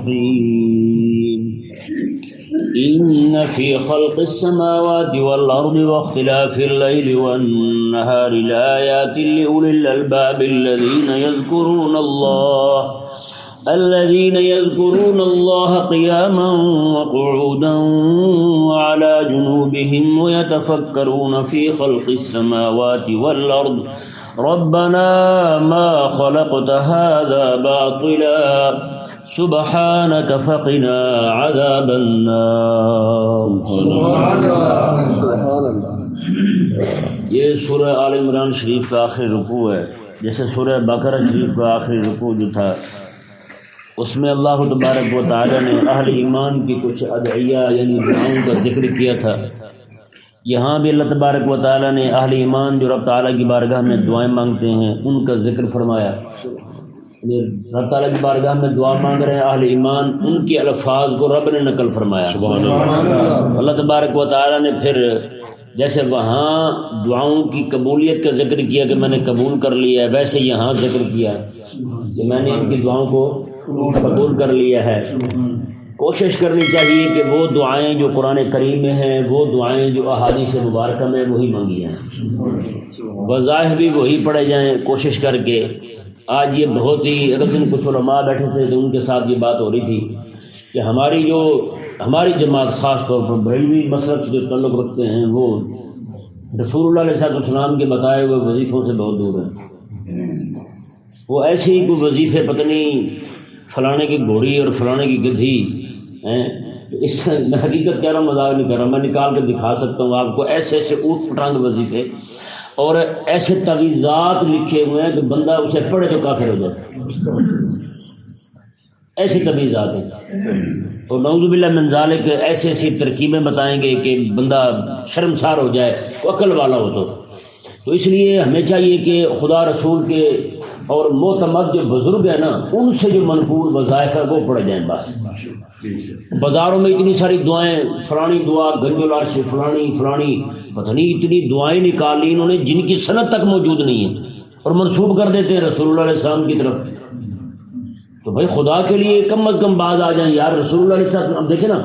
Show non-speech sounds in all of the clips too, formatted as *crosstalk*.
الرحيم. إن في خلق السماوات والأرض واختلاف الليل والنهار لآيات لأولي الألباب الذين يذكرون الله، الذين يذكرون الله قياما وقعودا وعلى جنوبهم ويتفكرون في خلق السماوات والأرض. ربنا ما خلقت هذا باطلا. سبحانك فقنا عذاب النار. یہ سورہ آل عمران شریف کا آخری رکوع ہے، جیسے سورہ بقرہ شریف کا آخری رکوع جو تھا، اس میں اللہ تبارک و تعالی نے اہل ایمان کی کچھ ادعیہ یعنی دعاؤں کا ذکر کیا تھا۔ یہاں بھی اللہ تبارک و تعالی نے اہل ایمان جو رب تعالیٰ کی بارگاہ میں دعائیں مانگتے ہیں، ان کا ذکر فرمایا۔ رب تعالیٰ کی بارگاہ میں دعا مانگ رہے ہیں اہل ایمان ان کے الفاظ کو رب نے نقل فرمایا۔ اللہ۔ تبارک و تعالیٰ نے پھر جیسے وہاں دعاؤں کی قبولیت کا ذکر کیا کہ میں نے قبول کر لیا ہے ویسے یہاں ذکر کیا کہ میں نے ان کی دعاؤں کو قبول کر لیا ہے۔ کوشش کرنی چاہیے کہ وہ دعائیں جو قرآن کریم میں ہیں وہ دعائیں جو احادیث مبارکہ میں وہی مانگی ہیں وظاہر بھی وہی پڑھے جائیں کوشش کر کے۔ آج یہ بہت ہی اگر دن کچھ علماء بیٹھے تھے تو ان کے ساتھ یہ بات ہو رہی تھی کہ ہماری جو ہماری جماعت خاص طور پر بریلوی مسلک جو تعلق رکھتے ہیں وہ رسول اللہ علیہ صاحب السلام کے بتائے ہوئے وظیفوں سے بہت دور ہیں۔ وہ ایسے ہی کوئی وظیفے پتنی فلانے کی گھوڑی اور فلانے کی گدھی، ہیں؟ اس میں حقیقت کہہ رہا ہوں، مذاق نہیں کر رہا، میں نکال کے دکھا سکتا ہوں آپ کو ایسے ایسے اوٹ پٹانگ وظیفے۔ اور ایسے تعویذات لکھے ہوئے ہیں کہ بندہ اسے پڑھے تو کافر ہو جائے ایسی تعویذات ہیں۔ اور نعوذ باللہ من ذالک ایسے ایسی ترکیبیں بتائیں گے کہ بندہ شرمسار ہو جائے، وہ عقل والا ہو تو۔ تو اس لیے ہمیں چاہیے کہ خدا رسول کے اور معتمد جو بزرگ ہیں نا، ان سے جو منقول وظائف ہے وہ پڑھ جائیں بس۔ بازاروں میں اتنی ساری دعائیں، فلانی دعا گنج العرش فلانی فلانی۔ پتہ نہیں اتنی دعائیں نکال انہوں نے جن کی صنعت تک موجود نہیں ہے۔ اور منسوب کر دیتے ہیں رسول اللہ علیہ السلام کی طرف۔ تو بھائی خدا کے لیے کم از کم بعض آ جائیں۔ یار رسول اللہ علیہ السلام اب دیکھیں نا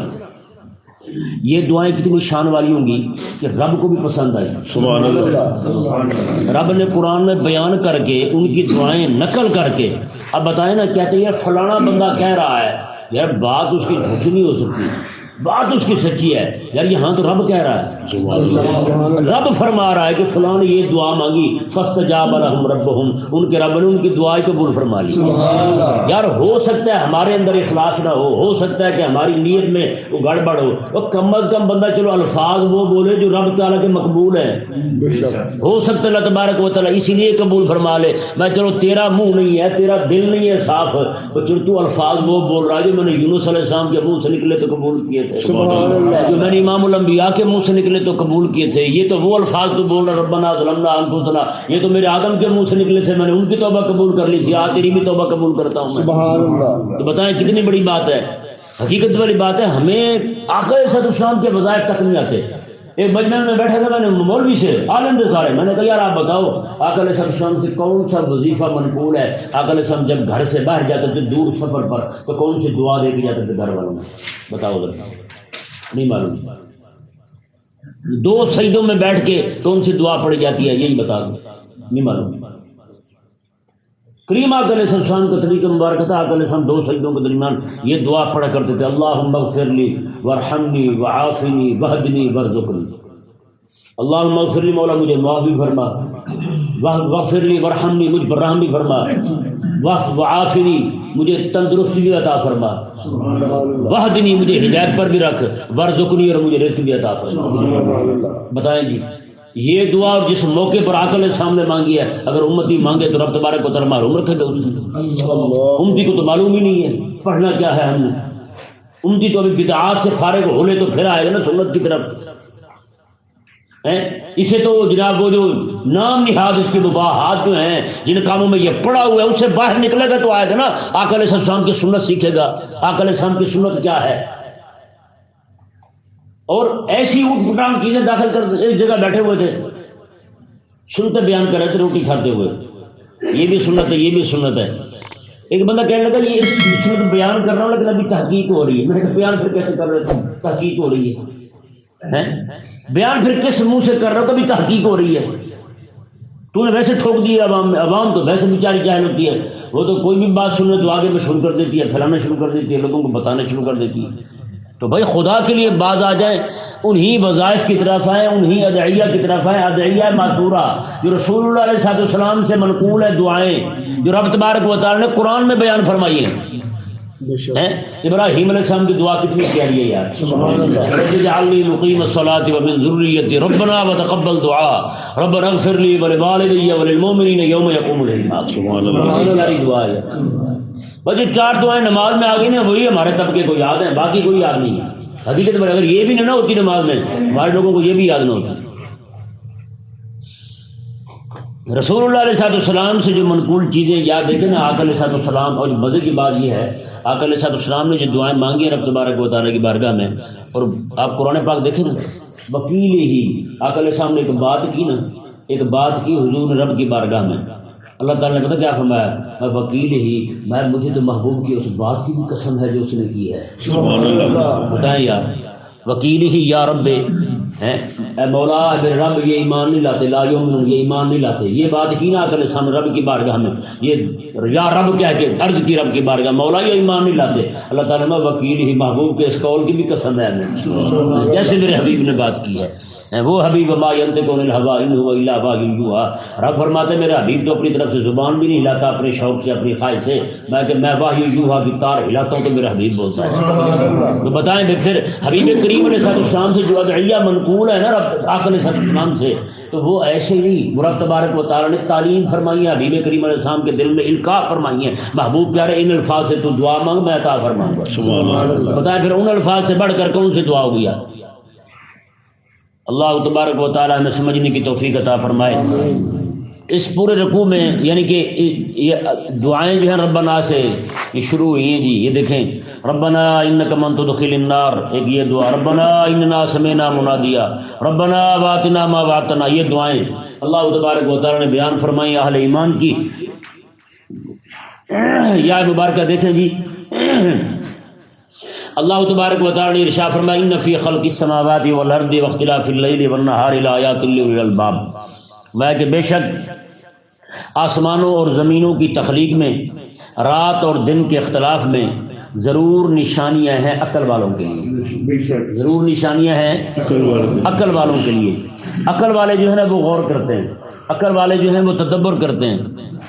یہ دعائیں کتنی شان والی ہوں گی کہ رب کو بھی پسند آئے سبحان اللہ رب نے قرآن میں بیان کر کے ان کی دعائیں نقل کر کے اب بتائیں نا کہتے ہیں یار فلانا بندہ کہہ رہا ہے، یار بات اس کی جھوٹی نہیں ہو سکتی۔ بات اس کی سچی ہے۔ یار یہاں تو رب کہہ رہا ہے۔ رب فرما رہا ہے کہ فلاں نے یہ دعا مانگی فسٹ جا الحم رب ان کے رب نے ان کی دعا قبول فرما لی۔ یار ہو سکتا ہے ہمارے اندر اخلاص نہ ہو ہو سکتا ہے کہ ہماری نیت میں وہ گڑبڑ ہو۔ وہ کم از کم بندہ چلو الفاظ وہ بولے جو رب تعالیٰ کے مقبول ہیں۔ ہو سکتا ہے اللہ تبارک و تعالیٰ اسی لیے قبول فرما لے۔ میں چلو تیرا منہ نہیں ہے تیرا دل نہیں ہے صاف۔ تو چلو تو الفاظ وہ بول رہا ہے جو میں نے یونس علیہ السلام کے منہ سے نکلے تو قبول کیے۔ جو میں نے امام الانبیاء کے منہ سے نکلے تو قبول کیے تھے یہ تو وہ الفاظ تو بول رہا ربنا ظلمنا انفسنا یہ تو میرے آدم کے منہ سے نکلے تھے میں نے ان کی توبہ قبول کر لی تھی آج تیری بھی توبہ قبول کرتا ہوں میں۔ تو بتائیں کتنی بڑی بات ہے۔ حقیقت والی بات ہے ہمیں آخر صد السلام کے وظائف تک نہیں آتے۔ ایک مجمع میں بیٹھا تھا، میں نے مولوی سے عالم تھے سارے۔ میں نے کہا، یار، آپ بتاؤ آکل سب شام سے کون سا وظیفہ منقول ہے؟ آکل سب جب گھر سے باہر جاتے تھے دور سفر پر، تو کون سی دعا دے کے جاتے تھے گھر والوں میں؟ بتاؤ ذرا۔ نہیں معلوم۔ دو سجدوں میں بیٹھ کے کون سی دعا پڑی جاتی ہے، یہی بتا دو۔ نہیں معلوم۔ کریم آکل شان کا طریقہ مبارک تھا آکل سم دو سجدوں کے درمیان یہ دعا پڑھا کرتے تھے اللہ مغفر لی ورحمنی وعافنی وحدنی ورزقنی اللہ مغفر لی، مولا مجھے معاف بھی فرما وغفر لی ورحمنی مجھ پر رحم بھی فرما۔ وعافنی، مجھے تندرستی بھی عطا فرما۔ وحدنی مجھے ہدایت پر بھی رکھ۔ ورزقنی اور مجھے رزق بھی عطا فرما۔ بتائیں جی؟ یہ دعا اور جس موقع پر عقل سامنے مانگی ہے اگر امتی مانگے تو رب تبارک کو تر معلوم رکھے گا اس کو امتی کو تو معلوم ہی نہیں ہے پڑھنا کیا ہے ہم نے؟ امتی تو ابھی بدعات سے فارغ ہو لے تو پھر آئے گا نا سنت کی طرف۔ اسے تو جناب وہ جو نام نہاد اس کے مباحات جو ہیں جن کاموں میں یہ پڑا ہوا ہے اس سے باہر نکلے گا تو آئے گا نا۔ آکل السلام کی سنت سیکھے گا۔ آکل السلام کی سنت کیا ہے؟ اور ایسی اٹھ پٹانگ چیزیں داخل کر ایک جگہ بیٹھے ہوئے تھے۔ سنتے بیان کر رہے تھے، روٹی کھاتے ہوئے۔ یہ بھی سنت ہے، یہ بھی سنت ہے۔ ایک بندہ کہنے لگا، یہ اس میں تو بیان کر رہا ہوں، لیکن ابھی تحقیق ہو رہی ہے۔ میں نے بیان پھر کیسے کر رہے تھے؟ تحقیق ہو رہی ہے۔ بیان پھر کس منہ سے کر رہا ہوں؟ کبھی تحقیق ہو رہی ہے۔ تو نے ویسے ٹھوک دی عوام میں عوام تو ویسے بیچاری جاہل ہوتی ہے؟ وہ تو کوئی بھی بات سننے تو آگے میں شروع کر دیتی ہے، پھیلانا شروع کر دیتی ہے، لوگوں کو بتانا شروع کر دیتی ہے۔ تو بھائی خدا کے لیے باز آ جائیں انہی وظائف کی طرف آئیں انہی ادعیہ کی طرف آئیں۔ ادعیہ معصورہ جو رسول اللہ علیہ صاحب السلام سے منقول ہے دعائیں جو رب تبارک و تعالی نے قرآن میں بیان فرمائی ہیں۔ ابراہیم علیہ السلام کی دعا کتنی پیاری ہے یار۔ الصلاۃ ومن ذریتی ربنا وتقبل دعاء ربنا اغفر لي ولوالدي وللمؤمنين يوم يقوم الحساب۔ سبحان اللہ۔ دعا ہے۔ بس جو چار دعائیں نماز میں آ گئی نا، وہی ہمارے طبقے کو یاد ہیں، باقی کوئی یاد نہیں ہے۔ حقیقت میں اگر یہ بھی نہ ہوتی نماز میں ہمارے لوگوں کو یہ بھی یاد نہ ہوتا رسول اللہ علیہ صاحب السلام سے جو منقول چیزیں یاد دیکھیں نا آکل صاحب السلام اور مزے کی بات یہ ہے آکل صاحب السلام نے جو دعائیں مانگی ہیں رب تبارک و تعالیٰ کی بارگاہ میں، اور آپ قرآن پاک دیکھیں نا، وکیل ہی آکل صاحب نے ایک بات کی نا، ایک بات کی حضور رب کی بارگاہ میں۔ اللہ تعالیٰ نے پتا کیا فرمایا؟ میں وکیل ہی میں مجھے تو محبوب کی اس بات کی بھی قسم ہے جو اس نے کی ہے۔ بتائیں یار وکیل ہی یا رب اے مولا اے رب یہ ایمان نہیں لاتے لا یومن یہ ایمان نہیں لاتے یہ بات کی نہ کرے سامنے رب کی بارگاہ میں۔ یہ یا رب کہہ کے عرض کی رب کی بارگاہ مولا یہ ایمان نہیں لاتے۔ اللہ تعالیٰ میں وکیل ہی محبوب کے اس قول کی بھی قسم ہے جیسے میرے حبیب نے بات کی ہے۔ وہ حبیب ما ينطق عن الهوى ان هو الا وحي يوحى رب فرماتے میرا حبیب تو اپنی طرف سے زبان بھی نہیں ہلاتا اپنے شوق سے اپنی خواہش سے۔ میں کہ میں وحی یوحى کی تار ہلاتا ہوں تو میرا حبیب بولتا ہے۔ تو بتائیں پھر حبیب کریم علیہ السلام سے جو ادعیہ منقول ہے نا رب آقا علیہ السلام سے تو وہ ایسے ہی مرب تبارک و تعالی نے تعلیم فرمائی ہے حبیب کریم علیہ السلام کے دل میں القاع فرمائی ہے محبوب پیارے ان الفاظ سے تو دعا مانگ میں عطا فرماؤں گا۔ بتائیں پھر ان الفاظ سے بڑھ کر کون سے دعا ہوئی ہے؟ اللہ تبارک و تعالیٰ ہمیں سمجھنے کی توفیق عطا فرمائے۔ اس پورے رقو میں یعنی کہ یہ دعائیں جو ہیں ربنا سے، یہ شروع ہوئی ہیں جی یہ دیکھیں۔ ربنا ان کمن تو دخل النار، ایک یہ دعا۔ ربنا اننا سمینا منادیا۔ ربنا واتنا ما واتنا یہ دعائیں اللہ تبارک و تعالیٰ نے بیان فرمائی اہل ایمان کی۔ یا مبارکہ دیکھیں جی۔ اللہ تبارک و تعالی ارشاد فرمایا ان فی خلق السماوات والارض واختلاف الليل والنهار لآیات لأولی الالباب. میں کہ بے شک آسمانوں اور زمینوں کی تخلیق میں رات اور دن کے اختلاف میں ضرور نشانیاں ہیں عقل والوں کے لیے۔ ضرور نشانیاں ہیں عقل والوں کے لیے۔ عقل والے جو نا وہ غور کرتے ہیں۔ عقل والے جو ہیں وہ تدبر کرتے ہیں۔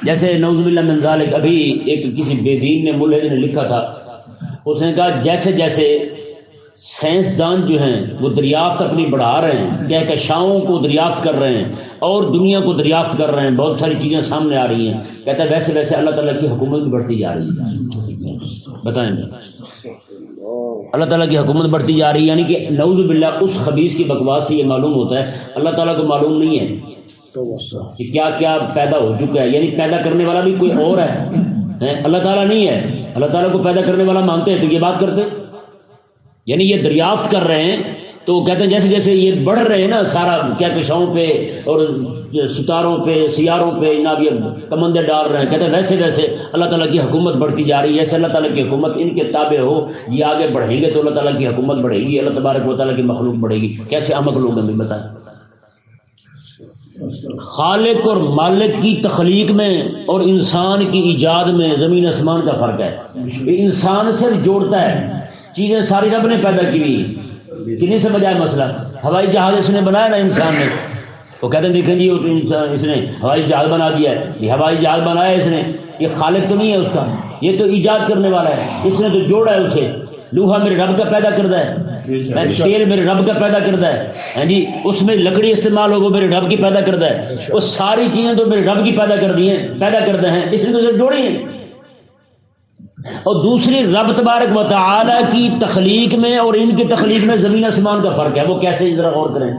جیسے نوز باللہ من ذالک ابھی ایک کسی بے دین نے ملحد نے لکھا تھا اس نے کہا، جیسے جیسے سائنسدان جو ہیں وہ دریافت اپنی بڑھا رہے ہیں کہکشاؤں کو دریافت کر رہے ہیں اور دنیا کو دریافت کر رہے ہیں، بہت ساری چیزیں سامنے آ رہی ہیں۔ کہتا ہے، ویسے ویسے اللہ تعالیٰ کی حکومت بھی بڑھتی جا رہی ہے۔ بتائیں۔ اللہ تعالیٰ کی حکومت بڑھتی جا رہی ہے یعنی کہ نعوذ باللہ اس خبیص کی بکواس سے یہ معلوم ہوتا ہے۔ اللہ تعالیٰ کو معلوم نہیں ہے کہ کیا کیا پیدا ہو چکا ہے یعنی پیدا کرنے والا بھی کوئی اور ہے۔ اللہ تعالیٰ نہیں ہے۔ اللہ تعالیٰ کو پیدا کرنے والا مانتے ہیں، تو یہ بات کرتے یعنی یہ دریافت کر رہے ہیں، تو کہتے ہیں جیسے جیسے یہ بڑھ رہے ہیں نا، سارا کیا کشاؤں پہ اور ستاروں پہ، سیاروں پہ جناب یہ کمندے ڈال رہے ہیں۔ کہتے ہیں ویسے ویسے اللہ تعالیٰ کی حکومت بڑھتی جا رہی ہے ایسے اللہ تعالیٰ کی حکومت ان کے تابع ہو، یہ آگے بڑھیں گے تو اللہ تعالیٰ کی حکومت بڑھے گی، اللہ تبارک و تعالیٰ کی مخلوق بڑھے گی۔ کیسے امک لوگ ہمیں بتائیں؟ خالق اور مالک کی تخلیق میں اور انسان کی ایجاد میں زمین آسمان کا فرق ہے۔ انسان صرف جوڑتا ہے، چیزیں ساری رب نے پیدا کی ہوئی۔ کنہیں سے بجائے مسئلہ؟ ہوائی جہاز اس نے بنایا نا انسان نے۔ وہ کہتے ہیں، دیکھیں جی اس نے ہوائی جہاز بنا دیا ہے۔ یہ ہوائی جہاز بنایا اس نے۔ یہ خالق تو نہیں ہے اس کا۔ یہ تو ایجاد کرنے والا ہے۔ اس نے تو جوڑا ہے اسے۔ لوہا میرے رب کا پیدا کرتا ہے۔ شیر میرے رب کا پیدا کرتا ہے۔ ہاں جی اس میں لکڑی استعمال ہو وہ میرے رب کی پیدا کرتا ہے۔ وہ ساری چیزیں تو میرے رب کی پیدا کر دی ہیں پیدا کرتے ہیں اس نے تو صرف جوڑی ہیں۔ اور دوسری رب تبارک و تعالی کی تخلیق میں اور ان کی تخلیق میں زمین آسمان کا فرق ہے۔ وہ کیسے ذرا غور کریں۔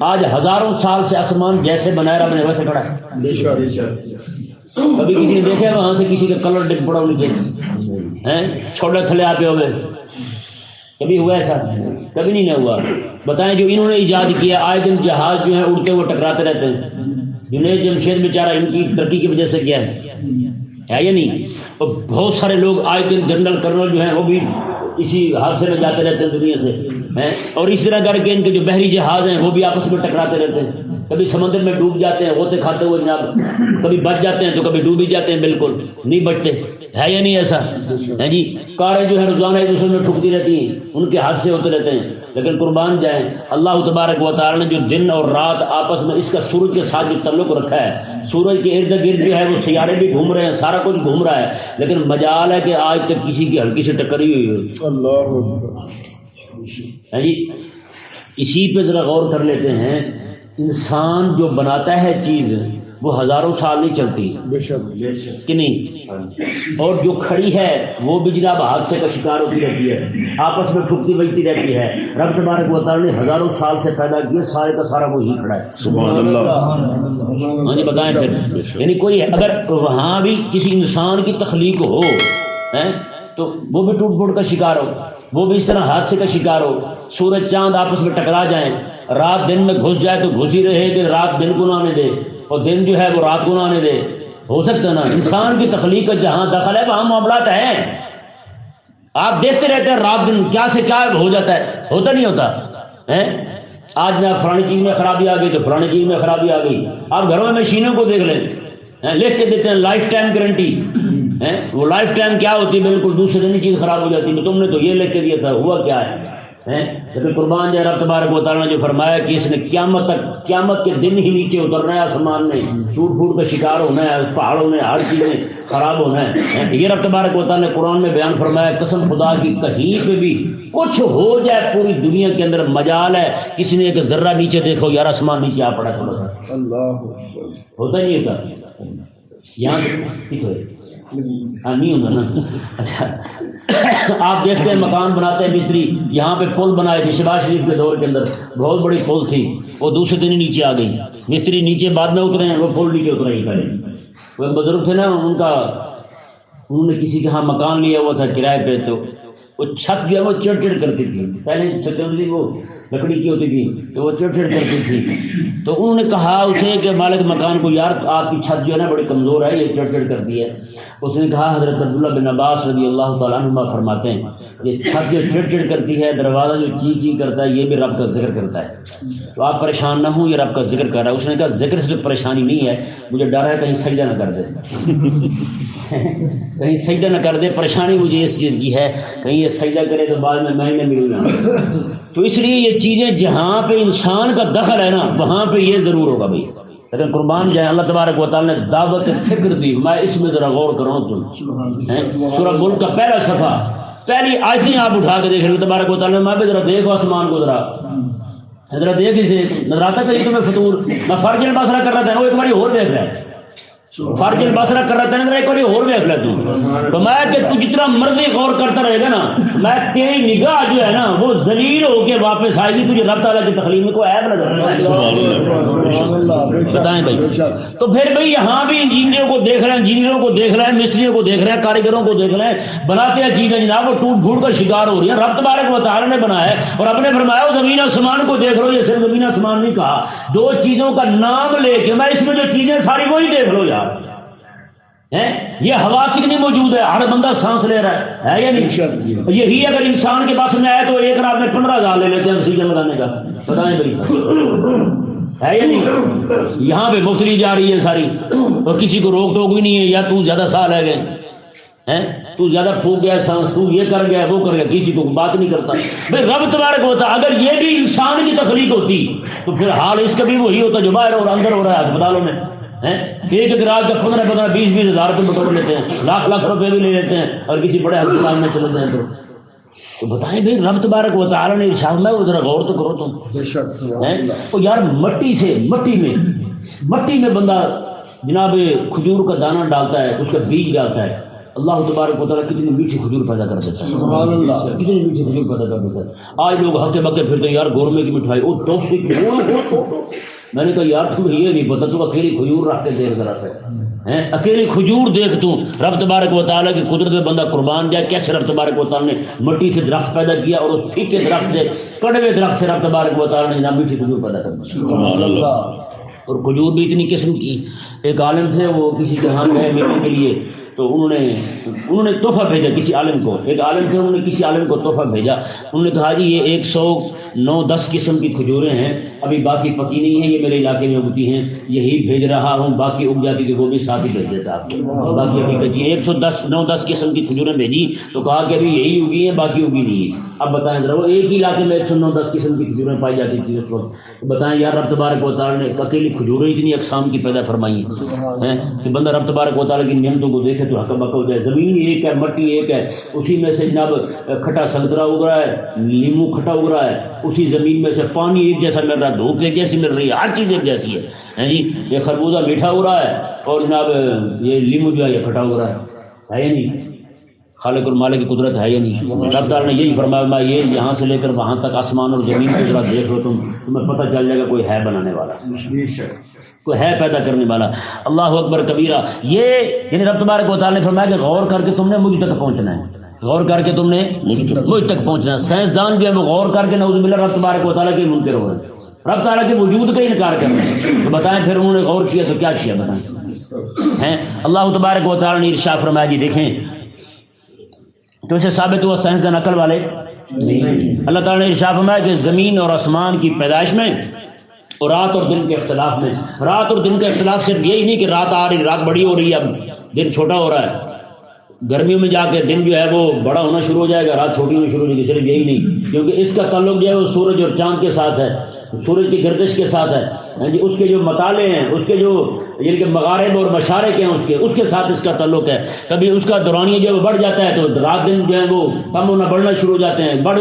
آج ہزاروں سال سے آسمان جیسے بنایا رب نے ویسے کھڑا کبھی کسی نے دیکھا وہاں سے کسی کا کلر ڈگ پڑا نیچے؟ چھوٹے تھلے آتے ہوئے۔ کبھی ہوا ایسا؟ کبھی نہیں نہ ہوا۔ بتائیں جو انہوں نے ایجاد کیا، آئے دن جہاز جو ہیں اڑتے ہوئے ٹکراتے رہتے ہیں۔ جنید جمشید بیچارہ ان کی ترقی کی وجہ سے کیا ہے؟ ہے یا نہیں؟ اور بہت سارے لوگ آئے دن جنرل کرنل جو ہیں وہ بھی اسی حادثے میں جاتے رہتے ہیں دنیا سے۔ اور اس طرح کر کے ان کے جو بحری جہاز ہیں، وہ بھی آپس میں ٹکراتے رہتے ہیں۔ کبھی سمندر میں ڈوب جاتے ہیں ہوتے کھاتے ہوئے جناب۔ کبھی بچ جاتے ہیں تو کبھی ڈوب ہی جاتے ہیں، بالکل۔ نہیں بچتے۔ ہے یا نہیں ایسا؟ ہے جی؟ کاریں جو ہے روزانہ ایک دوسرے میں ٹھکتی رہتی ہیں۔ ان کے حادثے ہوتے رہتے ہیں۔ لیکن قربان جائیں۔ اللہ تبارک و تعالی نے جو دن اور رات آپس میں اس کا سورج کے ساتھ جو تعلق رکھا ہے، سورج کے ارد گرد جو ہے، وہ سیارے بھی گھوم رہے ہیں، سارا کچھ گھوم رہا ہے۔ لیکن مجال ہے کہ آج تک کسی کی ہلکی سے ٹکری ہوئی ہے ہے جی اسی پہ ذرا غور کر لیتے ہیں انسان جو بناتا ہے چیز وہ ہزاروں سال نہیں چلتی۔ کہ نہیں؟ اور جو کھڑی ہے وہ بھی جناب حادثے کا شکار ہوتی رہتی ہے۔ آپس میں ٹھکتی بجتی رہتی ہے۔ رب تبارک و تعالی نے ہزاروں سال سے پیدا کیے سارے کا سارا وہی کھڑا ہے۔ سبحان اللہ۔ ہاں جی بتائیں پھر۔ یعنی کوئی اگر وہاں بھی کسی انسان کی تخلیق ہو ہیں تو وہ بھی ٹوٹ پھوٹ کا شکار ہو۔ وہ بھی اس طرح حادثے کا شکار ہو۔ سورج چاند آپس میں ٹکرا جائیں۔ رات دن میں گھس جائے تو گھس ہی رہے کہ رات دن کو نہ آنے دے۔ اور دن جو ہے وہ رات کو نہ آنے دے۔ ہو سکتا نا؟ انسان کی تخلیق کا جہاں دخل ہے، وہاں معاملات ہیں۔ آپ دیکھتے رہتے ہیں رات دن کیا سے کیا ہو جاتا ہے۔ ہوتا نہیں ہوتا۔ آج میں فلانی چیز میں خرابی آ گئی تو فلانی چیز میں خرابی آ گئی۔ آپ گھروں میں مشینوں کو دیکھ لیں۔ لکھ کے دیتے ہیں لائف ٹائم گارنٹی۔ وہ لائف ٹائم کیا ہوتی ہے؟ بالکل دوسرے دن چیز خراب ہو جاتی ہے۔ تم نے تو یہ لکھ کے دیا تھا ہوا کیا ہے؟ لیکن قربان جائے رب تبارک و تعالیٰ نے جو فرمایا کہ اس نے قیامت تک قیامت کے دن ہی نیچے اترنا ہے آسمان میں ٹوٹ پھوٹ کا شکار ہونا ہے پہاڑوں میں ہر چیزیں خراب ہونا ہے۔ یہ رب تبارک و تعالیٰ نے قرآن میں بیان فرمایا قسم خدا کی کہیں پہ بھی کچھ ہو جائے پوری دنیا کے اندر مجال ہے۔ کسی نے ایک ذرہ نیچے دیکھو یار آسمان نیچے آ پڑا تھوڑا ہوتا نہیں ہوتا یہاں ہاں ہاں، نہیں ہوگا نا۔ اچھا۔ آپ دیکھتے ہیں، مکان بناتے ہیں مستری یہاں پہ پل بنائے تھے، شباز شریف کے دور کے اندر۔ بہت بڑی پل تھی۔ وہ دوسرے دن ہی نیچے آ گئی۔ مستری نیچے بعد میں اترے ہیں، وہ پل نیچے اترے ہی کرے وہ ایک بزرگ تھے نا، ان کا، انہوں نے کسی کے ہاں مکان لیا ہوا تھا کرائے پہ، تو وہ چھت جو ہے وہ چڑ چڑ کرتی تھی پہلے چھت وہ لکڑی کی ہوتی تھی، تو وہ چڑ چڑ کرتی تھی۔ تو انہوں نے کہا اسے کہ مالک مکان کو یار، آپ کی چھت جو ہے نا بڑی کمزور ہے، یہ چڑ چڑ کرتی ہے۔ اس نے کہا، حضرت عبداللہ بن عباس رضی اللہ تعالیٰ عنہ فرماتے ہیں، یہ چھت جو چڑ چڑ کرتی ہے، دروازہ جو چی چی کرتا ہے، یہ بھی رب کا ذکر کرتا ہے۔ تو آپ پریشان نہ ہوں، یہ رب کا ذکر کر رہا ہے۔ اس نے کہا، ذکر سے پریشانی نہیں ہے، مجھے ڈر ہے کہیں سجدہ نہ کر دے۔ *laughs* کہیں سجدہ نہ کر دے، پریشانی مجھے اس چیز کی ہے۔ کہیں یہ سجدہ کرے تو بعد میں میں نہ ملوں گا۔ تو اس لیے یہ چیزیں جہاں پہ انسان کا دخل ہے نا وہاں پہ یہ ضرور ہوگا بھائی۔ لیکن قربان جائے اللہ تبارک و تعالیٰ نے دعوت فکر دی۔ میں اس میں ذرا غور کروں تم سورہ ملک کا پہلا صفحہ۔ پہلی آیتیں آپ اٹھا کے دیکھ رہے تبارک و تعالیٰ میں بھی ذرا دیکھو آسمان کو ذرا۔ ذرا دیکھ اسے۔ نظر آتا کہیں تمہیں فطور میں فرج البصرہ کر رہا تھا وہ ایک باری اور دیکھ رہا ہے۔ فرج البصرہ کر رہا تھا نا ایک باری اور دیکھ لے تو۔ تو میں کہ تو جتنا مرضی غور کرتا رہے گا نا میں تیری نگاہ جو ہے نا وہ ذلیل ہو کے واپس آئے گی تجھے رب تعالیٰ کی تخلیق میں کوئی عیب نظر بتائیں بھائی۔ تو پھر بھائی یہاں بھی انجینئروں کو دیکھ رہے ہیں انجینئروں کو دیکھ رہے ہیں مستریوں کو دیکھ رہے ہیں کاریگروں کو دیکھ رہے ہیں۔ بناتے ہیں چیزیں جناب وہ ٹوٹ پھوٹ کا شکار ہو رہی ہیں رب تبارک و تعالیٰ نے بنایا ہے اور اپنے فرمایا زمین آسمان کو دیکھ لو یہ صرف زمین آسمان نہیں کہا دو چیزوں کا نام لے کے میں اس میں جو چیزیں ساری وہی دیکھ لو یار۔ یہ ہوا کتنی موجود ہے؟ ہر بندہ سانس لے رہا ہے یا نہیں؟ یہی اگر انسان کے پاس میں آئے تو ایک رات میں پندرہ ہزار لے لیتے ہیں آکسیجن لگانے کا۔ بتائیں بھائی۔ ہے یا نہیں؟ یہاں پہ مفت جا رہی ہے ساری۔ اور کسی کو روک ٹوک بھی نہیں ہے یا تو زیادہ سال ہے گئے۔ تو زیادہ پھونک گیا سانس تو یہ کر گیا وہ کر گیا کسی کو بات نہیں کرتا۔ بھائی رب تبارک ہوتا اگر یہ بھی انسان کی تخلیق ہوتی تو پھر حال اس کا بھی وہی ہوتا جو باہر اور اندر ہو رہا ہے اسپتالوں میں۔ ایک ایک رات کا پندرہ پندرہ بیس بیس ہزار روپے بٹور لیتے ہیں لاکھ لاکھ روپے بھی لے لیتے ہیں اور کسی بڑے ہسپتال میں چلے جائیں تو۔ تو بتائیں بھائی رب تبارک و تعالیٰ نے ارشاد میں وہ ذرا غور تو کرو تم۔ وہ یار مٹی سے مٹی میں مٹی میں بندہ جناب کھجور کا دانہ ڈالتا ہے اس کا بیج ڈالتا ہے۔ اللہ تبارک و تعالیٰ کتنی میٹھی کھجور پیدا کر دیتا ہے۔ کتنی میٹھی کھجور پیدا کر دیتا ہے۔ آج لوگ ہفتے بکے پھرتے یار گورمے کی مٹھائی وہ ٹوسٹ میں نے کہا یار تم یہ نہیں پتا تو اکیلی کھجور رکھ کے دیکھ ذرا سے اکیلی کھجور دیکھ تو رب تبارک و تعالیٰ کی قدرت میں بندہ قربان جائے کیسے رب تبارک و تعالیٰ نے مٹی سے درخت پیدا کیا اور اس پھیکے درخت سے کڑوے درخت سے رب تبارک و تعالیٰ نے میٹھی کھجور پیدا کر اور کھجور بھی اتنی قسم کی ایک عالم تھے وہ کسی جہاں گئے ملنے کے لیے۔ تو انہوں نے انہوں نے تحفہ بھیجا کسی عالم کو۔ ایک عالم تھے انہوں نے کسی عالم کو تحفہ بھیجا۔ انہوں نے کہا جی یہ ایک سو نو دس قسم کی کھجوریں ہیں۔ ابھی باقی پکی نہیں ہیں یہ میرے علاقے میں اگتی ہیں۔ یہی بھیج رہا ہوں۔ باقی اگ جاتی کہ وہ بھی ساتھ ہی بھیج دیتا آپ کو۔ باقی ابھی کچی ایک سو دس نو دس قسم کی کھجوریں بھیجی۔ تو کہا کہ ابھی یہی اگی ہیں باقی اگی نہیں ہے اب بتائیں ذرا وہ ایک ہی علاقے میں ایک سو نو دس قسم کی کھجوریں پائی جاتی تھی اس وقت۔ بتائیں یار رب تبارک و تعالیٰ نے اکیلی کھجوریں اتنی اقسام کی پیدا فرمائی ہیں کہ بندہ رب تبارک و تعالیٰ کی نعمتوں کو دیکھے تو حق بک ہو جائے زمین ایک ہے، مٹی ایک ہے، اسی میں سے جناب کھٹا سنترا اگ رہا ہے، لیمو کھٹا اگ رہا ہے، اسی زمین میں سے پانی ایک جیسا مل رہا ہے، دھوپ ایک جیسی مل رہی ہے، ہر چیز ایک جیسی ہے۔ ہاں جی یہ خربوزہ میٹھا ہو رہا ہے اور جناب یہ لیمو جو ہے، یہ کھٹا اگ رہا ہے ہے نہیں؟ خالق اور مالک کی قدرت ہے یا نہیں؟ رب تعالیٰ نے یہی فرمایا، میں یہ یہاں سے لے کر وہاں تک آسمان اور زمین کو ذرا دیکھ لو تم، تمہیں پتہ چل جائے گا کوئی ہے بنانے والا۔ کوئی ہے پیدا کرنے والا۔ اللہ اکبر کبیرہ، یہ یعنی رب تبارک و تعالیٰ نے فرمایا کہ غور کر کے تم نے مجھ تک پہنچنا ہے۔ غور کر کے تم نے مجھ تک پہنچنا ہے۔ سائنسدان جو ہے وہ غور کر کے نوز ملا رب تبارک و تعالیٰ کے منکر ہو رہے ہیں۔ رب تعالیٰ کے وجود کا انکار کر رہے ہیں۔ تو بتائیں پھر انہوں نے غور کیا تو کیا کیا؟ بتائیں۔ ہیں؟ اللہ تبارک و تعالیٰ نے ارشا فرمایا جی دیکھیں تو اسے ثابت ہوا سائنسدان عقل والے؟ اللہ تعالیٰ نے ارشا فرمایا کہ زمین اور آسمان کی پیدائش میں اور رات اور دن کے اختلاف میں۔ رات اور دن کا اختلاف صرف یہی نہیں کہ رات آ رہی رات بڑی ہو رہی ہے اب دن چھوٹا ہو رہا ہے۔ گرمیوں میں جا کے دن جو ہے وہ بڑا ہونا شروع ہو جائے گا، رات چھوٹی ہونا شروع ہو جائے گی، صرف یہی نہیں، کیونکہ اس کا تعلق جو ہے وہ سورج اور چاند کے ساتھ ہے، سورج کی گردش کے ساتھ ہے۔ ہاں جی اس کے جو مطالعے ہیں، اس کے جو یعنی کہ مغارب اور مشارے کے ہیں، اس کے اس کے ساتھ اس کا تعلق ہے۔ کبھی اس کا دورانیہ جو ہے وہ بڑھ جاتا ہے تو رات دن جو ہے وہ کم ہونا بڑھنا شروع ہو جاتے ہیں، بڑھ،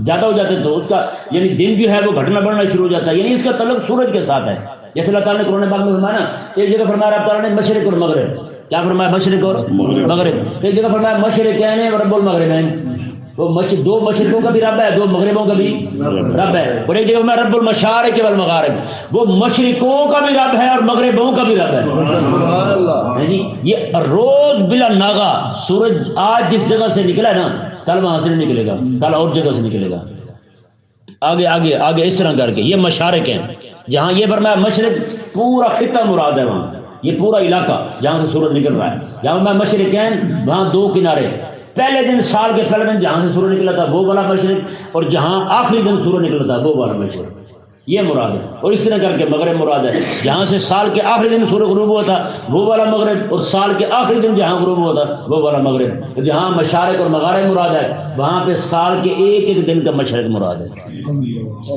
زیادہ ہو جاتے ہیں تو اس کا یعنی دن جو ہے وہ گھٹنا بڑھنا شروع ہو جاتا ہے۔ یعنی اس کا تعلق سورج کے ساتھ ہے۔ جیسے اللہ تعالیٰ نے قرآن باغ میں فرمایا ایک جگہ فرمایا، رب تعالیٰ نے مشرق اور مغرب۔ کیا فرمایا مشرق اور مغرب؟ ایک جگہ فرمایا مشرق کہنے رب المغرب ہیں وہ دو مشرقوں کا بھی رب ہے دو مغربوں کا بھی رب ہے۔ اور ایک جگہ میں رب المشار کے مغارب وہ مشرقوں کا بھی رب ہے اور مغربوں کا بھی رب ہے۔ جی یہ روز بلا ناگا سورج آج جس جگہ سے نکلا ہے نا کل وہاں سے نہیں نکلے گا کل اور جگہ سے نکلے گا۔ آگے آگے آگے اس طرح کر کے یہ مشارق ہیں۔ جہاں یہ فرمایا مشرق پورا خطہ مراد ہے وہاں۔ یہ پورا علاقہ جہاں سے سورج نکل رہا ہے۔ جہاں میں مشرق وہاں دو کنارے۔ پہلے دن سال کے پہلے دن جہاں سے سورج نکلا تھا، وہ والا مشرق، اور جہاں آخری دن سورج نکلا تھا، وہ والا مشرق۔ یہ مراد ہے۔ اور اس طرح کر کے مغرب مراد ہے۔ جہاں سے سال کے آخری دن سورج غروب ہوا تھا، وہ والا مغرب، اور سال کے آخری دن جہاں غروب ہوا تھا، وہ والا مغرب۔ جہاں مشارق اور مغارب مراد ہے، وہاں پہ سال کے ایک ایک دن کا مشرق مراد ہے۔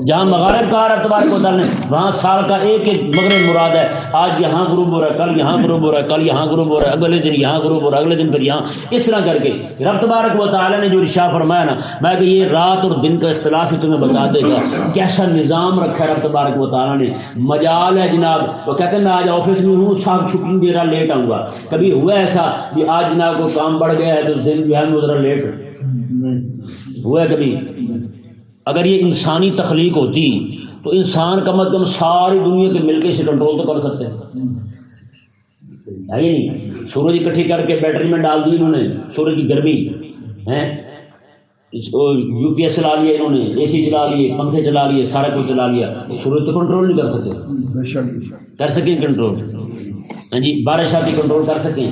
جہاں مغارب کا رہا تبارک و تعالیٰ نے، وہاں سال کا ایک ایک مغرب مراد ہے۔ آج یہاں غروب ہو رہا ہے، کل یہاں غروب ہو رہا ہے، کل یہاں غروب ہو رہا ہے، اگلے دن یہاں غروب ہو رہا ہے، اگلے دن پھر یہاں۔ اس طرح کر کے رب تبارک و تعالیٰ نے جو رشا فرمایا نا، میں کہ یہ رات اور دن کا اختلاف ہی تمہیں بتا دے گا۔ کیسا نظام رکھا ہے رب تبارک و تعالیٰ نے۔ مجال ہے جناب، وہ کہتے ہیں، میں آج آفس میں ہوں صاحب چھٹی دے رہا لیٹ آؤں گا۔ کبھی ہوا ایسا کہ آج جناب کو کام بڑھ گیا ہے تو دن جو ہے میں ذرا لیٹ ہوا ہے کبھی؟ اگر یہ انسانی تخلیق ہوتی تو انسان کم از کم ساری دنیا کے مل کے اسے کنٹرول تو کر سکتے ہیں۔ سورج اکٹھی کر کے بیٹری میں ڈال دی انہوں نے، سورج کی گرمی ہے یو پی ایس چلا لیا انہوں نے اے سی چلا لیے پنکھے چلا لیے سارا کچھ چلا لیا۔ سورج تو کنٹرول نہیں کر سکے۔ کر سکیں کنٹرول ہاں جی بارش آتی کنٹرول کر سکیں۔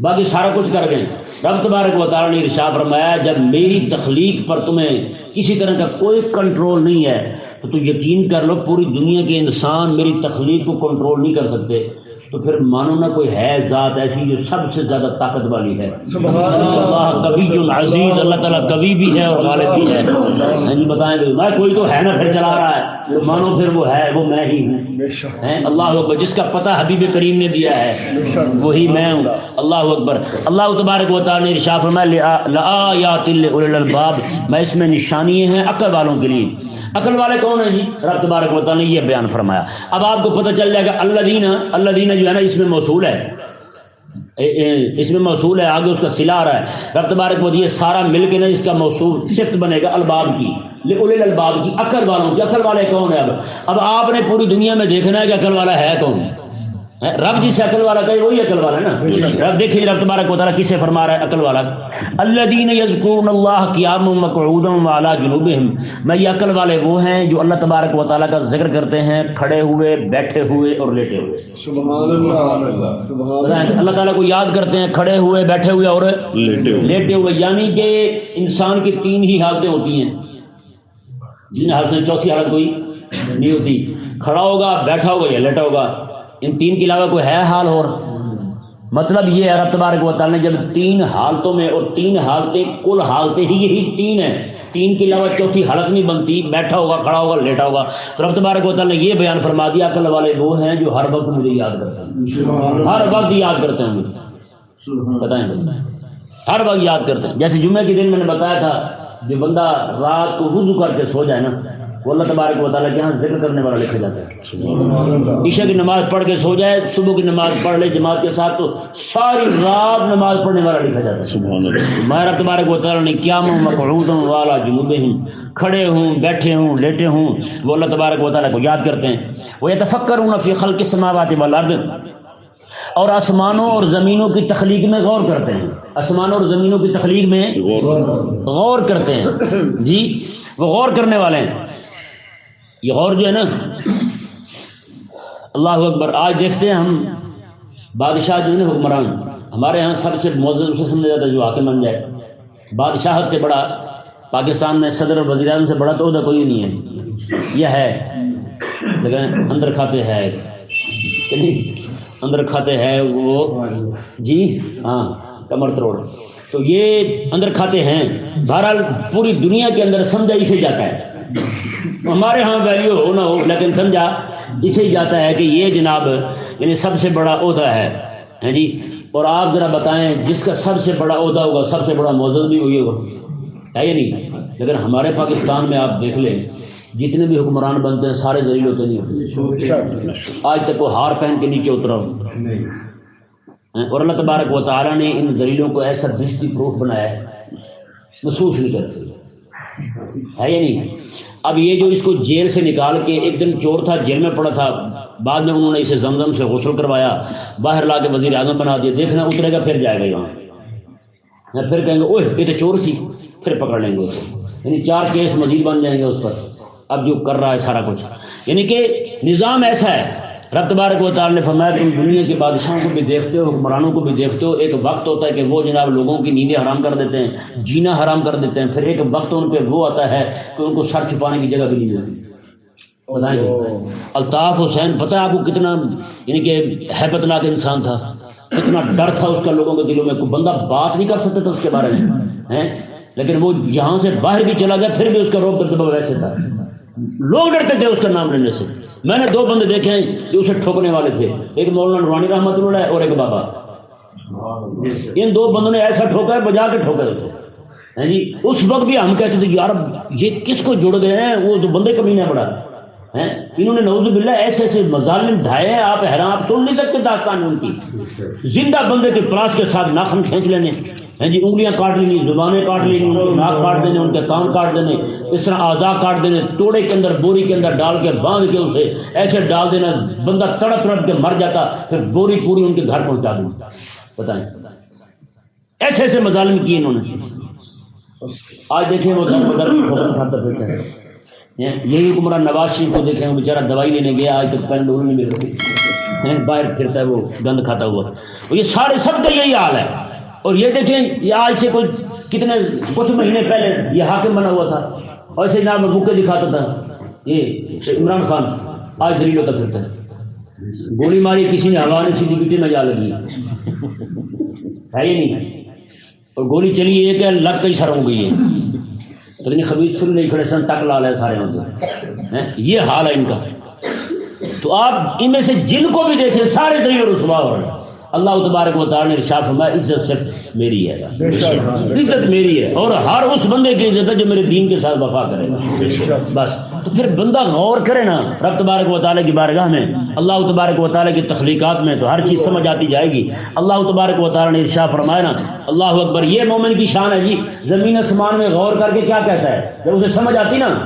باقی سارا کچھ کر گئے۔ رب تبارک و تعالیٰ نے ارشا فرمایا جب میری تخلیق پر تمہیں کسی طرح کا کوئی کنٹرول نہیں ہے تو تو یقین کر لو پوری دنیا کے انسان میری تخلیق کو کنٹرول نہیں کر سکتے۔ تو پھر مانو نہ کوئی ہے ذات ایسی جو سب سے زیادہ طاقت والی ہے۔ اللہ۔ کبھی عزیز اللہ تعالیٰ کبھی بھی ہے اور غالب بھی ہے۔ جی بتائیں میں کوئی تو ہے نا پھر چلا رہا ہے۔ تو مانو پھر وہ ہے وہ میں ہی ہوں۔ اللہ اکبر جس کا پتہ حبیب کریم نے دیا ہے وہی میں ہوں۔ اللہ اکبر۔ اللہ تبارک و تعالیٰ نے ارشا فرمایا لآیات الباب میں اس میں نشانی ہیں عقل والوں کے لیے۔ عقل والے کون ہیں جی؟ رب تبارک و تعالیٰ نے یہ بیان فرمایا۔ اب آپ کو پتہ چل جائے گا اللہ دینا اللہ دینا جو ہے نا، اس میں موصول ہے۔ اس میں موصول ہے، آگے اس کا سلا آ رہا ہے۔ رب تبارک و یہ سارا مل کے نا اس کا موصول صفت بنے گا الباب کی۔ الباب کی عقل والوں کی۔ عقل والے کون ہے اب؟ اب آپ نے پوری دنیا میں دیکھنا ہے کہ عقل والا ہے کون۔ ہے رب جس سے عقل والا کہے وہی عقل والا ہے نا؟ رب دیکھیں رب تبارک و تعالیٰ کس سے فرما رہا ہے عقل والا؟ اللہ دین یزکون اللہ قیام مقعود والا جنوب میں یہ عقل والے وہ ہیں جو اللہ تبارک و تعالیٰ کا ذکر کرتے ہیں کھڑے ہوئے بیٹھے ہوئے اور لیٹے ہوئے۔ سبحان اللہ سبحان اللہ تعالیٰ کو یاد کرتے ہیں کھڑے ہوئے بیٹھے ہوئے اور لیٹے ہوئے یعنی کہ انسان کی تین ہی حالتیں ہوتی ہیں۔ جن حالتیں چوتھی حالت کوئی نہیں ہوتی۔ کھڑا ہوگا بیٹھا ہوگا یا لیٹا ہوگا۔ ان تین کے علاوہ کوئی ہے حال اور؟ مطلب یہ ہے رب تبارک و تعالیٰ نے جب تین حالتوں میں اور تین حالتیں، کل حالتیں ہی یہی تین ہیں۔ تین کے علاوہ چوتھی حالت نہیں بنتی، بیٹھا ہوگا، کھڑا ہوگا، لیٹا ہوگا۔ تو رب تبارک و تعالیٰ نے یہ بیان فرما دیا عقل والے وہ ہیں جو ہر وقت مجھے یاد کرتے ہیں۔ ہر وقت یاد کرتے ہیں مجھے۔ بتائیں بتائیں۔ ہر وقت یاد کرتے ہیں۔ جیسے جمعے کے دن میں نے بتایا تھا جو بندہ رات کو وضو کر کے سو جائے نا وہ اللہ تبارک و تعالیٰ کے یہاں ذکر کرنے والا لکھا جاتا ہے۔ عشاء کی نماز پڑھ کے سو جائے صبح کی نماز پڑھ لے جماعت کے ساتھ تو ساری رات نماز پڑھنے والا لکھا جاتا ہے۔ میں رب تبارک و تعالیٰ نے کیا مقعود والا جنوب ہوں کھڑے ہوں بیٹھے ہوں لیٹے ہوں۔ وہ اللہ تبارک و تعالیٰ کو یاد کرتے ہیں۔ وہ یہ تفکر ہوں فی خلق السماوات والارض۔ اور آسمانوں اور زمینوں کی تخلیق میں غور کرتے ہیں۔ آسمانوں اور زمینوں کی تخلیق میں غور کرتے ہیں۔ جی وہ غور کرنے والے ہیں۔ یہ غور جو ہے نا، اللہ اکبر، آج دیکھتے ہیں ہم بادشاہ جو ہے نا حکمران، ہمارے یہاں سب سے معزز اسے سمجھا جاتا ہے جو حاکم بن جائے، بادشاہت سے بڑا، پاکستان میں صدر اور وزیر اعظم سے بڑا تو عہدہ کوئی نہیں ہے۔ یہ ہے لیکن اندر کھاتے ہے۔ اندر کھاتے ہے وہ۔ جی ہاں کمر تروڑ۔ تو یہ اندر کھاتے ہیں، بہرحال پوری دنیا کے اندر سمجھا اسے جاتا ہے۔ ہمارے ہاں ویلیو ہو نہ ہو، لیکن سمجھا، اسے ہی جاتا ہے کہ یہ جناب یعنی سب سے بڑا عہدہ ہے جی؟ اور آپ ذرا بتائیں، جس کا سب سے بڑا عہدہ ہوگا، سب سے بڑا موزد بھی وہی ہوگا، ہے یا نہیں؟ لیکن ہمارے پاکستان میں آپ دیکھ لیں، جتنے بھی حکمران بنتے ہیں، سارے ذریعے ہوتے نہیں ہوتے۔ آج تک وہ ہار پہن کے نیچے اترا۔ اور اللہ تبارک و تعالیٰ نے ان ذریعوں کو ایسا دستی پروف بنایا ہے۔ محسوس نہیں کرتے۔ ہے یا نہیں؟ اب یہ جو اس کو جیل سے نکال کے ایک دن چور تھا، جیل میں پڑا تھا، بعد میں انہوں نے اسے زمزم سے غسل کروایا، باہر لا کے وزیر اعظم بنا دیا، دیکھنا اترے گا، پھر جائے گا یہاں۔ پھر کہیں گے، اوہ، یہ تو چور سی۔ پھر پکڑ لیں گے یعنی چار کیس مزید بن جائیں گے اس پر۔ اب جو کر رہا ہے سارا کچھ۔ یعنی کہ نظام ایسا ہے رب تبارک و تعالیٰ نے فرمایا تم دنیا کے بادشاہوں کو بھی دیکھتے ہو حکمرانوں کو بھی دیکھتے ہو ایک وقت ہوتا ہے کہ وہ جناب لوگوں کی نیندیں حرام کر دیتے ہیں جینا حرام کر دیتے ہیں پھر ایک وقت ان پہ وہ آتا ہے کہ ان کو سر چھپانے کی جگہ بھی نہیں ملتی۔ بتائیں الطاف حسین پتہ ہے آپ کو کتنا یعنی کہ حیبت ناک انسان تھا کتنا ڈر تھا اس کا لوگوں کے دلوں میں کوئی بندہ بات نہیں کر سکتا تھا اس کے بارے میں لیکن وہ یہاں سے باہر بھی چلا گیا پھر بھی اس کا روک دبدبہ ویسے تھا۔ لوگ ڈرتے تھے اس کا نام لینے سے۔ میں نے دو بندے دیکھے ہیں جو اسے ٹھوکنے والے تھے۔ ایک مولانا روانی رحمت اللہ اور ایک بابا۔ ان دو بندوں نے ایسا ٹھوکا ہے، بجا کے ٹھوکا تھے جی یعنی اس وقت بھی ہم کہتے تھے یار، یہ کس کو جڑ گئے ہیں؟ وہ تو بندے کبھی نہیں پڑا۔ انہوں نے نوز باللہ ایسے ایسے مظالم ڈھائے ہیں، آپ حیران، آپ سن نہیں سکتے داستان ان کی۔ زندہ بندے کے پلاس کے ساتھ ناخن کھینچ لینے۔ ہیں جی انگلیاں کاٹ لینی، زبانیں کاٹ لینی، ان کے ناک کاٹ دینے، ان کے کان کاٹ دینے، اس طرح آزاد کاٹ دینے توڑے کے اندر، بوری کے اندر ڈال کے باندھ کے اسے ایسے ڈال دینا، بندہ تڑپ تڑپ کے مر جاتا، پھر بوری پوری ان کے گھر پہنچا دوں بتائیں۔ ایسے ایسے مظالم کیے انہوں نے۔ آج دیکھیں وہ در بدر کھاتا یہی حکمران نواز شریف کو دیکھیں، وہ بیچارہ دوائی لینے گیا، آج تک پہن ڈولنے نہیں مل رہی باہر پھرتا ہے وہ، گند کھاتا ہوا۔ یہ سارے سب کا یہی حال ہے۔ اور یہ دیکھیں یہ آج سے کوئی کتنے، کچھ مہینے پہلے یہ حاکم بنا ہوا تھا۔ اور اسے نام بکے دکھاتا تھا۔ یہ عمران خان، آج دلیل ہوتا پھرتا ہے۔ گولی ماری، کسی نے ہوا نے سیدھی پیٹی میں جا لگی ہے یہ نہیں؟ اور گولی چلی، ایک ہے لگ کئی سر ہو گئی ہے۔ پتہ نہیں خبیر چھری نہیں کھڑے سن ٹک لا لے سارے ان یہ حال ہے ان کا۔ تو آپ ان میں سے جن کو بھی دیکھیں، سارے دلیل رسوا ہو رہے ہیں۔ اللہ تبارک و تعالی نے ارشاد فرمایا عزت صرف میری ہے۔ عزت میری ہے اور ہر اس بندے کی عزت ہے جو میرے دین کے ساتھ وفا کرے۔ گا بس۔ تو پھر بندہ غور کرے نا رب تبارک و تعالیٰ کی بارگاہ میں اللہ تبارک و تعالیٰ کی تخلیقات میں تو ہر چیز سمجھ آتی جائے گی۔ اللہ تبارک و تعالیٰ نے ارشاد فرمایا نا اللہ اکبر یہ مومن کی شان ہے جی زمین آسمان میں غور کر کے کیا کہتا ہے؟ جب اسے سمجھ آتی نا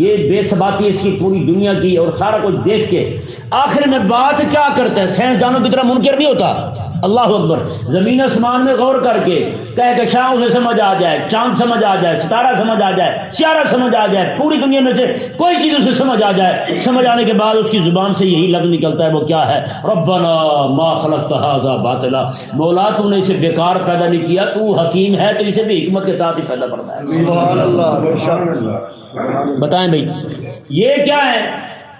یہ بے ثباتی اس کی پوری دنیا کی اور سارا کچھ دیکھ کے آخر میں بات کیا کرتا ہے؟ سائنسدانوں کی طرح منکر نہیں ہوتا؟ اللہ اکبر زمین آسمان میں غور کر کے کہہ کہ شاہ اسے سمجھ آ جائے چاند سمجھ آ جائے ستارہ سمجھ آ جائے سیارہ سمجھ آ جائے پوری دنیا میں سے کوئی چیز اسے سمجھ آ جائے۔ سمجھ آنے کے بعد اس کی زبان سے یہی لفظ نکلتا ہے وہ کیا ہے؟ ربنا ما خلقت هذا باطلا۔ مولا تو نے اسے بیکار پیدا نہیں کیا تو حکیم ہے تو اسے بھی حکمت کے تحت ہی پیدا فرمایا۔ سبحان اللہ بے شک۔ بتائیں بھائی یہ کیا ہے؟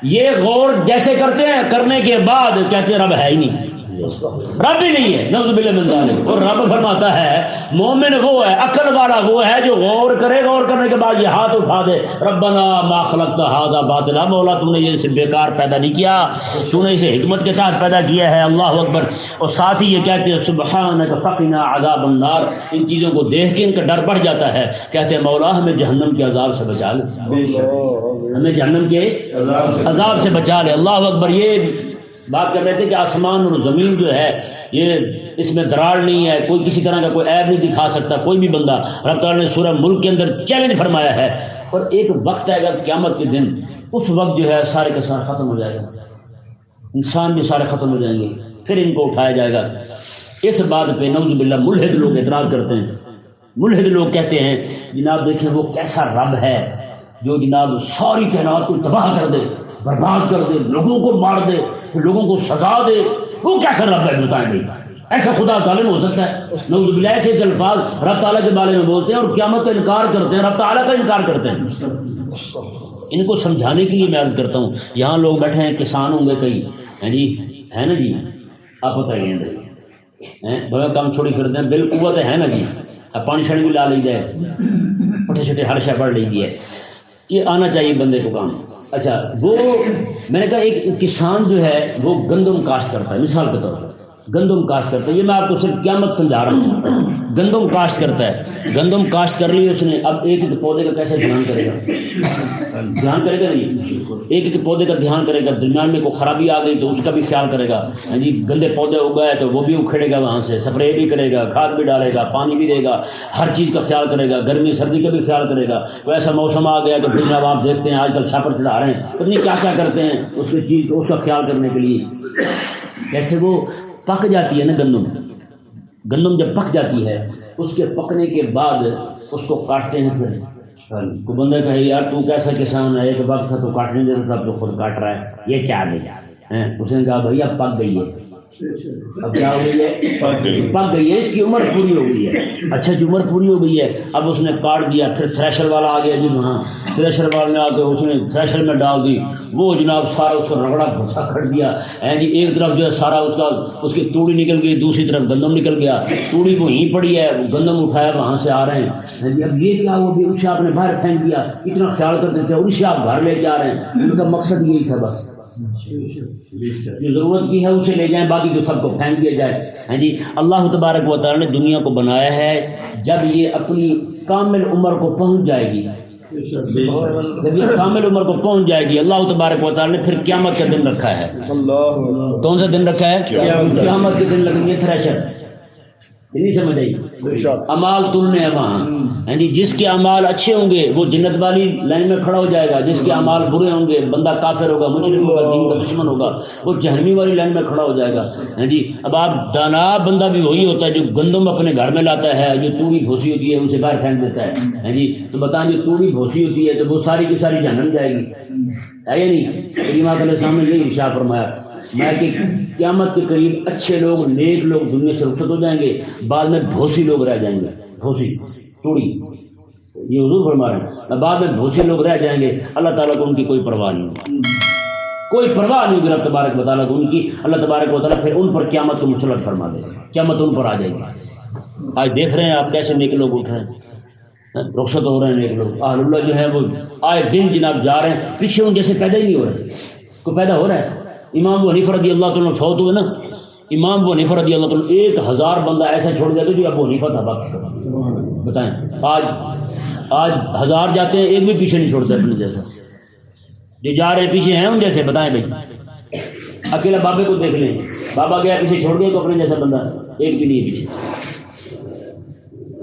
یہ غور جیسے کرتے ہیں کرنے کے بعد کہتے ہیں رب ہے ہی نہیں۔ رب ہی نہیں ہے۔ من ذالک۔ اور رب فرماتا ہے مومن وہ ہے عقل والا وہ ہے جو غور کرے غور کرنے کے بعد یہ ہاتھ اٹھا دے۔ ربنا ما خلقت هذا باطلا مولا تو نے یہ اسے بیکار پیدا نہیں کیا تو نے اسے حکمت کے ساتھ پیدا کیا ہے اللہ اکبر۔ اور ساتھ ہی یہ کہتے ہیں سبحانک فقنا عذاب النار۔ ان چیزوں کو دیکھ کے ان کا ڈر بڑھ جاتا ہے۔ کہتے ہیں مولا ہمیں جہنم کے عذاب سے بچا لے۔ ہمیں جہنم کے عذاب سے بچا لے۔ اللہ اکبر یہ بات کر رہے تھے کہ آسمان اور زمین جو ہے، یہ اس میں دراڑ نہیں ہے، کوئی کسی طرح کا کوئی عیب نہیں دکھا سکتا، کوئی بھی بندہ رب تعالیٰ نے سورہ ملک کے اندر چیلنج فرمایا ہے۔ اور ایک وقت آئے گا قیامت کے دن، اس وقت جو ہے سارے کے سارے ختم ہو جائے گا۔ انسان بھی سارے ختم ہو جائیں گے، پھر ان کو اٹھایا جائے گا۔ اس بات پہ نوز باللہ ملحد لوگ اعتراض کرتے ہیں۔ ملحد لوگ کہتے ہیں، جناب دیکھیں وہ کیسا رب ہے۔ جو جناب ساری کائنات کو تباہ کر دے، برباد کر دے، لوگوں کو مار دے، پھر لوگوں کو سزا دے، وہ کیسا رب ہے؟ بتائیں بھائی ایسا خدا ظالم ہو سکتا ہے۔ نعوذ باللہ، ایسے الفاظ رب تعالیٰ کے بارے میں بولتے ہیں اور قیامت کا انکار کرتے ہیں، رب تعالیٰ کا انکار کرتے ہیں۔ ان کو سمجھانے کے لیے میں عرض کرتا ہوں، یہاں لوگ بیٹھے ہیں، کسان ہوں گے کئی۔ ہیں جی؟ ہے نا جی؟ آپ بتائیے بڑا کام چھوڑی پھرتے ہیں بال ہے نا جی؟ اب پانی شانی بھی لا لی جائے۔ پٹھے چھٹے ہر شہ پڑھ لیجیے یہ آنا چاہیے بندے کو کام۔ اچھا وہ میں نے کہا، ایک کسان جو ہے، وہ گندم کاشت کرتا ہے، مثال کے طور پر۔ گندم کاشت کرتا ہے۔ یہ میں آپ کو صرف قیامت سمجھا رہا ہوں۔ گندم کاشت کرتا ہے۔ گندم کاشت کر لی، اس نے اب ایک ایک پودے کا کیسے دھیان کرے گا؟ دھیان کرے گا نہیں؟ ایک ایک پودے کا دھیان کرے گا۔ درمیان میں کوئی خرابی آ گئی تو اس کا بھی خیال کرے گا۔ ہاں جی گندے پودے اگائے تو وہ بھی اکھڑے گا وہاں سے، سپرے بھی کرے گا، کھاد بھی ڈالے گا، پانی بھی دے گا۔ ہر چیز کا خیال کرے گا۔ گرمی، سردی کا بھی خیال کرے گا۔ ویسا موسم آ گیا تو پھر جب آپ دیکھتے ہیں، آج کل چھاپر چڑھا رہے ہیں۔ پتہ نہیں کیا کیا کرتے ہیں اس کی چیز، اس کا خیال کرنے کے لیے۔ جیسے وہ پک جاتی ہے نا گندم۔ گندم جب پک جاتی ہے اس کے پکنے کے بعد اس کو کاٹتے ہیں پھر۔ کو بندہ کہے یار تو کیسا کسان ہے ایک وقت تھا تو کاٹنے دیتا تھا اب تو خود کاٹ رہا ہے۔ یہ کیا نہیں اس نے کہا بھائی اب پک گئی ہے۔ اب کیا ہو گئی ہے؟ پک گئی ہے۔ اس کی عمر پوری ہو گئی ہے۔ اچھا جو عمر پوری ہو گئی ہے۔ اب اس نے کاٹ دیا، پھر تھریشر والا آ گیا۔ جی وہاں تھریشر والے آ کے اس نے تھریشر میں ڈال دی۔ وہ جناب سارا اس کو رگڑا گھسا کر دیا۔ ہے جی ایک طرف جو ہے سارا اس کا، اس کی توڑی نکل گئی، دوسری طرف گندم نکل گیا۔ توڑی وہیں پڑی ہے، وہ گندم اٹھایا وہاں سے آ رہے ہیں۔ جی اب یہ کیا وہ بھی اسے آپ نے باہر پھینک دیا۔ اتنا خیال کرتے تھے اور اسے آپ گھر لے کے جا رہے ہیں۔ ان کا مقصد یہی تھا بس۔ جو ضرورت کی ہے اسے لے جائیں باقی جو سب کو پھینک دیا جائے۔ ہاں جی اللہ تبارک و تعالیٰ نے دنیا کو بنایا ہے۔ جب یہ اپنی کامل عمر کو پہنچ جائے گی جب یہ کامل عمر کو پہنچ جائے گی اللہ تبارک و تعالیٰ نے پھر قیامت کا دن رکھا ہے۔ کون سا دن رکھا ہے؟ قیامت کے دن لگیں گے تھریشر۔ نہیں سمجھ آئی۔ امال تلنے ہیں وہاں یعنی جس کے امال اچھے ہوں گے وہ جنت والی لائن میں کھڑا ہو جائے گا۔ جس کے امال برے ہوں گے بندہ کافر ہوگا مجرم ہوگا دین کا دشمن ہوگا وہ جہنمی والی لائن میں کھڑا ہو جائے گا۔ ہاں جی اب آپ دانا بندہ بھی وہی ہوتا ہے جو گندم اپنے گھر میں لاتا ہے جو توڑی بھوسی ہوتی ہے ان سے باہر پھینک دیتا ہے۔ ہاں جی تو بتائیں جو توڑی بھوسی ہوتی ہے تو وہ ساری کی ساری جہنم جائے گی۔ ہے یا نہیں؟ کریمات علیہ السلام نے یہی ارشاد فرمایا۔ میں کہ قیامت کے قریب اچھے لوگ، نیک لوگ دنیا سے رخصت ہو جائیں گے، بعد میں بھوسی لوگ رہ جائیں گے۔ بھوسی، توڑی۔ یہ حضور فرما رہے ہیں۔ بعد میں بھوسی لوگ رہ جائیں گے۔ اللہ تعالیٰ کو ان کی کوئی پرواہ نہیں ہوگی۔ کوئی پرواہ نہیں ہوگی رب تبارک و تعالیٰ کو ان کی۔ اللہ تبارک و تعالیٰ پھر ان پر قیامت کو مسلط فرما دے۔ قیامت ان پر آ جائے گی۔ آج دیکھ رہے ہیں آپ کیسے نیک لوگ اٹھ رہے ہیں۔ رخصت ہو رہے ہیں نیک لوگ۔ آل اللہ جو ہے وہ آئے دن جناب جا رہے ہیں۔ پیچھے ان جیسے پیدا ہی نہیں ہو رہے۔ کو پیدا ہو رہا ہے؟ امام وہ حنیفہ رضی اللہ تعالیٰ فوت ہوئے نا، امام وہ حنیفہ رضی اللہ تعالیٰ ایک ہزار بندہ ایسا چھوڑ گیا تو جو ابو حنیفہ تھا وقت بتائیں، آج آج ہزار جاتے ہیں، ایک بھی پیچھے نہیں چھوڑتے اپنے جیسا جو جا رہے پیچھے ہیں ان جیسے، بتائیں بھائی۔ اکیلا بابے کو دیکھ لیں۔ بابا گیا، پیچھے چھوڑ گیا تو اپنے جیسا بندہ۔ ایک بھی نہیں ہے پیچھے۔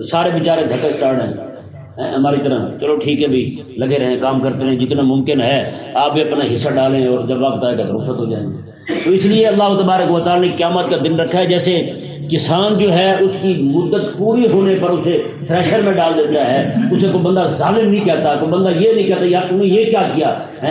سارے بیچارے دھکے اسٹارٹ ہیں۔ ہماری طرح۔ چلو ٹھیک ہے بھائی لگے رہیں، کام کرتے رہیں، جتنا ممکن ہے۔ آپ بھی اپنا حصہ ڈالیں اور جب وقت آئے گا تو رخصت ہو جائیں گے۔ تو اس لیے اللہ تبارک و تعالیٰ نے قیامت کا دن رکھا ہے۔ جیسے کسان جو ہے، اس کی مدت پوری ہونے پر اسے تھریشر میں ڈال دیتا ہے۔ اسے کوئی بندہ ظالم نہیں کہتا، کوئی بندہ یہ نہیں کہتا یار تم نے یہ کیا کیا؟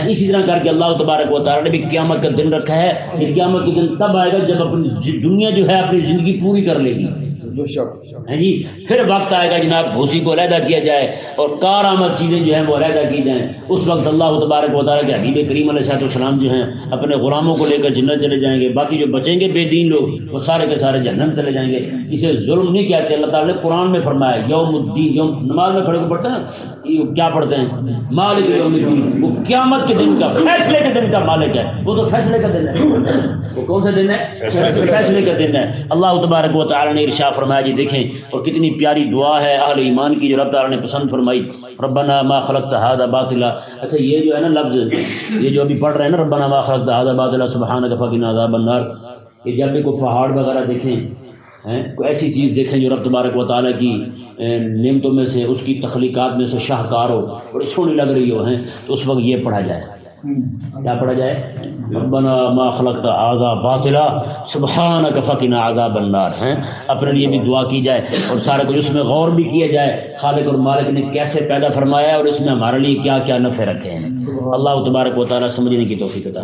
اسی طرح کر کے اللہ تبارک و تعالیٰ نے بھی قیامت کا دن رکھا ہے۔ کہ قیامت کے دن تب آئے گا جب اپنی دنیا جو ہے، اپنی زندگی پوری کر لے گی۔ بے شک ہیں جی؟ پھر وقت آئے گا جناب بھوسی کو علیحدہ کیا جائے اور کارآمد چیزیں جو ہیں وہ علیحدہ کی جائیں۔ اس وقت اللہ تبارک و تعالیٰ کے حبیب کریم علیہ صاحب السلام جو ہیں اپنے غلاموں کو لے کر جنت چلے جائیں گے باقی جو بچیں گے بے دین لوگ وہ سارے کے سارے جہنم چلے جائیں گے۔ اسے ظلم نہیں کہتے اللہ تعالیٰ نے قرآن میں فرمایا یوم الدین یوم نماز میں کھڑے کو پڑھتے ہیں یہ کیا پڑھتے ہیں؟ مالک یوم الدین وہ قیامت کے دن کا فیصلے کے دن کا مالک ہے۔ وہ تو فیصلے کا دن ہے۔ وہ کون سا دن ہے؟ فیصلے کا دن۔ ہے۔ اللہ تبارک و تعالیٰ نے ارشا فرمایا جی دیکھیں، اور کتنی پیاری دعا ہے اہل ایمان کی جو رب تعالیٰ نے پسند فرمائی۔ ربنا ما خلقت هذا باطلا۔ اچھا یہ جو ہے نا لفظ، یہ جو ابھی پڑھ رہے ہیں نا، ربنا ما خلقت هذا باطلا، سبحانك فقنا عذاب النار۔ یہ جب بھی کوئی پہاڑ وغیرہ دیکھیں کوئی ایسی چیز دیکھیں جو رب تبارک و تعالیٰ کی نعمتوں میں سے، اس کی تخلیقات میں سے شاہکار ہو، بڑی سونی لگ رہی ہو، ہیں، تو اس وقت یہ پڑھا جائے۔ کیا پڑھا جائے؟ ربنا ما خلقت آغا باطلا سبحانک فقنا عذاب النار، ہیں؟ اپنے لیے بھی دعا کی جائے اور سارے کچھ اس میں غور بھی کیا جائے۔ خالق اور مالک نے کیسے پیدا فرمایا اور اس میں ہمارے لیے کیا کیا نفع رکھے ہیں؟ اللہ تبارک و تعالیٰ سمجھنے کی توفیق عطا